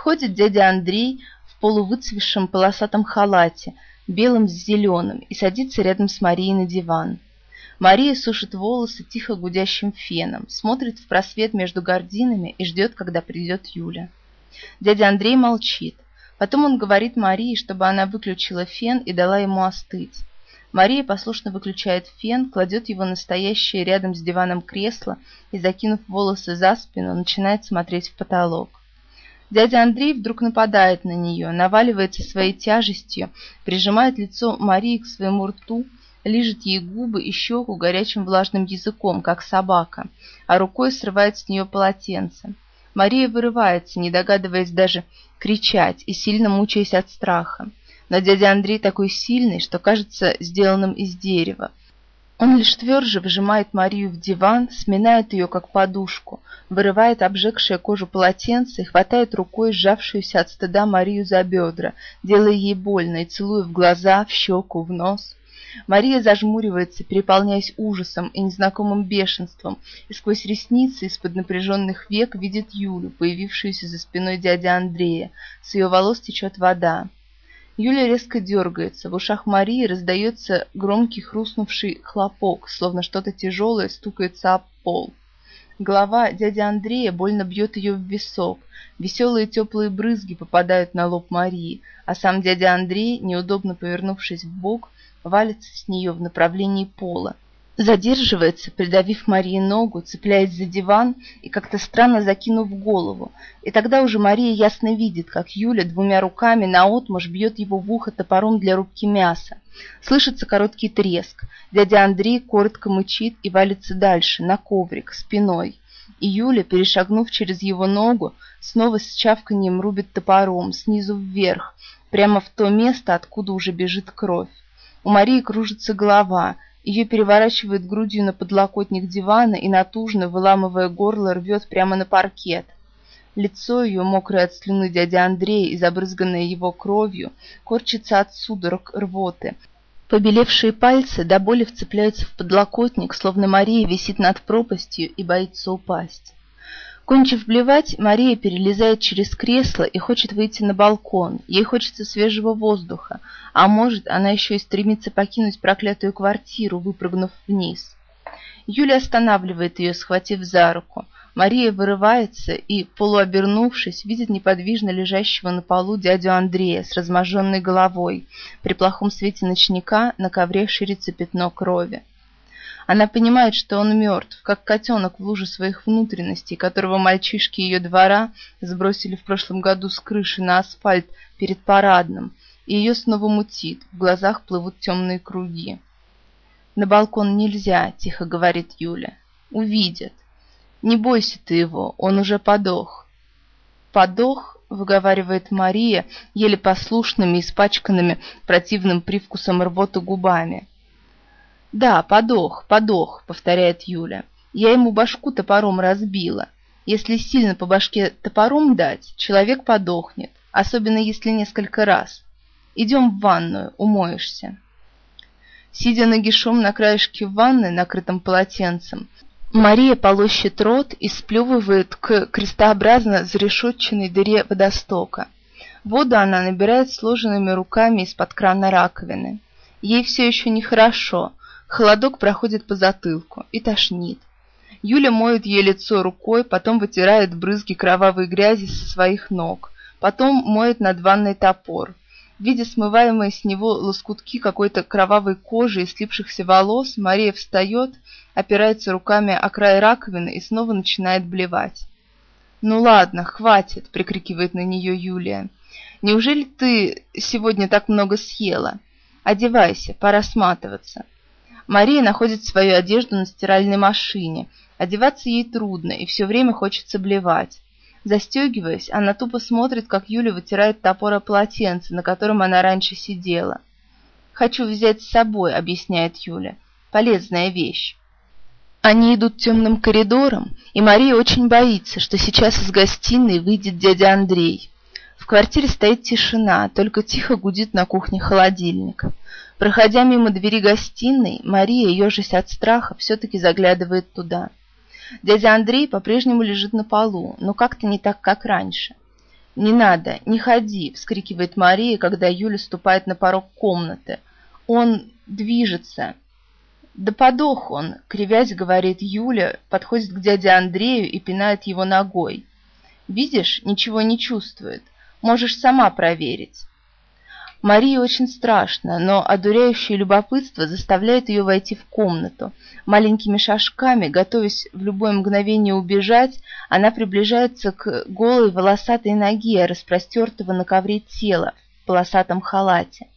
Входит дядя Андрей в полувыцвевшем полосатом халате, белым с зеленым, и садится рядом с Марией на диван. Мария сушит волосы тихо гудящим феном, смотрит в просвет между гординами и ждет, когда придет Юля. Дядя Андрей молчит. Потом он говорит Марии, чтобы она выключила фен и дала ему остыть. Мария послушно выключает фен, кладет его на стоящее рядом с диваном кресло и, закинув волосы за спину, начинает смотреть в потолок. Дядя Андрей вдруг нападает на нее, наваливается своей тяжестью, прижимает лицо Марии к своему рту, лижет ей губы и щеку горячим влажным языком, как собака, а рукой срывает с нее полотенце. Мария вырывается, не догадываясь даже кричать и сильно мучаясь от страха. Но дядя Андрей такой сильный, что кажется сделанным из дерева. Он лишь тверже выжимает Марию в диван, сминает ее как подушку, вырывает обжегшее кожу полотенце и хватает рукой сжавшуюся от стыда Марию за бедра, делая ей больно и целуя в глаза, в щеку, в нос. Мария зажмуривается, переполняясь ужасом и незнакомым бешенством, и сквозь ресницы из-под напряженных век видит Юлю, появившуюся за спиной дяди Андрея. С ее волос течет вода. Юля резко дергается, в ушах Марии раздается громкий хрустнувший хлопок, словно что-то тяжелое стукается об пол. Голова дяди Андрея больно бьет ее в висок, веселые теплые брызги попадают на лоб Марии, а сам дядя Андрей, неудобно повернувшись в бок, валится с нее в направлении пола задерживается, придавив Марии ногу, цепляясь за диван и как-то странно закинув голову. И тогда уже Мария ясно видит, как Юля двумя руками наотмашь бьет его в ухо топором для рубки мяса. Слышится короткий треск. Дядя Андрей коротко мычит и валится дальше, на коврик, спиной. И Юля, перешагнув через его ногу, снова с чавканьем рубит топором, снизу вверх, прямо в то место, откуда уже бежит кровь. У Марии кружится голова — ее переворачивает грудью на подлокотник дивана и натужно, выламывая горло, рвет прямо на паркет. Лицо ее, мокрое от слюны дяди Андрея и забрызганное его кровью, корчится от судорог рвоты. Побелевшие пальцы до боли вцепляются в подлокотник, словно Мария висит над пропастью и боится упасть. Кончив блевать, Мария перелезает через кресло и хочет выйти на балкон. Ей хочется свежего воздуха, а может, она еще и стремится покинуть проклятую квартиру, выпрыгнув вниз. Юля останавливает ее, схватив за руку. Мария вырывается и, полуобернувшись, видит неподвижно лежащего на полу дядю Андрея с разможженной головой. При плохом свете ночника на ковре ширится пятно крови. Она понимает, что он мертв, как котенок в луже своих внутренностей, которого мальчишки ее двора сбросили в прошлом году с крыши на асфальт перед парадным, и ее снова мутит, в глазах плывут темные круги. «На балкон нельзя», — тихо говорит Юля. «Увидят. Не бойся ты его, он уже подох». «Подох?» — выговаривает Мария, еле послушными, испачканными противным привкусом рвоты губами. «Да, подох, подох», — повторяет Юля. «Я ему башку топором разбила. Если сильно по башке топором дать, человек подохнет, особенно если несколько раз. Идем в ванную, умоешься». Сидя нагишом на краешке ванны, накрытом полотенцем, Мария полощет рот и сплевывает к крестообразно зарешетченной дыре водостока. Воду она набирает сложенными руками из-под крана раковины. Ей все еще нехорошо, Холодок проходит по затылку и тошнит. Юля моет ей лицо рукой, потом вытирает брызги кровавой грязи со своих ног, потом моет над ванной топор. Видя смываемые с него лоскутки какой-то кровавой кожи и слипшихся волос, Мария встает, опирается руками о край раковины и снова начинает блевать. «Ну ладно, хватит!» — прикрикивает на нее Юлия. «Неужели ты сегодня так много съела? Одевайся, пора сматываться». Мария находит свою одежду на стиральной машине. Одеваться ей трудно, и все время хочется блевать. Застегиваясь, она тупо смотрит, как Юля вытирает топор о полотенце, на котором она раньше сидела. «Хочу взять с собой», — объясняет Юля. «Полезная вещь». Они идут темным коридором, и Мария очень боится, что сейчас из гостиной выйдет дядя Андрей. В квартире стоит тишина, только тихо гудит на кухне холодильник. Проходя мимо двери гостиной, Мария, ежась от страха, все-таки заглядывает туда. Дядя Андрей по-прежнему лежит на полу, но как-то не так, как раньше. «Не надо, не ходи!» — вскрикивает Мария, когда Юля ступает на порог комнаты. «Он движется!» «Да подох он!» — кривясь, говорит Юля, подходит к дяде Андрею и пинает его ногой. «Видишь, ничего не чувствует. Можешь сама проверить». Марии очень страшно, но одуряющее любопытство заставляет ее войти в комнату. Маленькими шажками, готовясь в любое мгновение убежать, она приближается к голой волосатой ноге, распростертого на ковре тела в полосатом халате.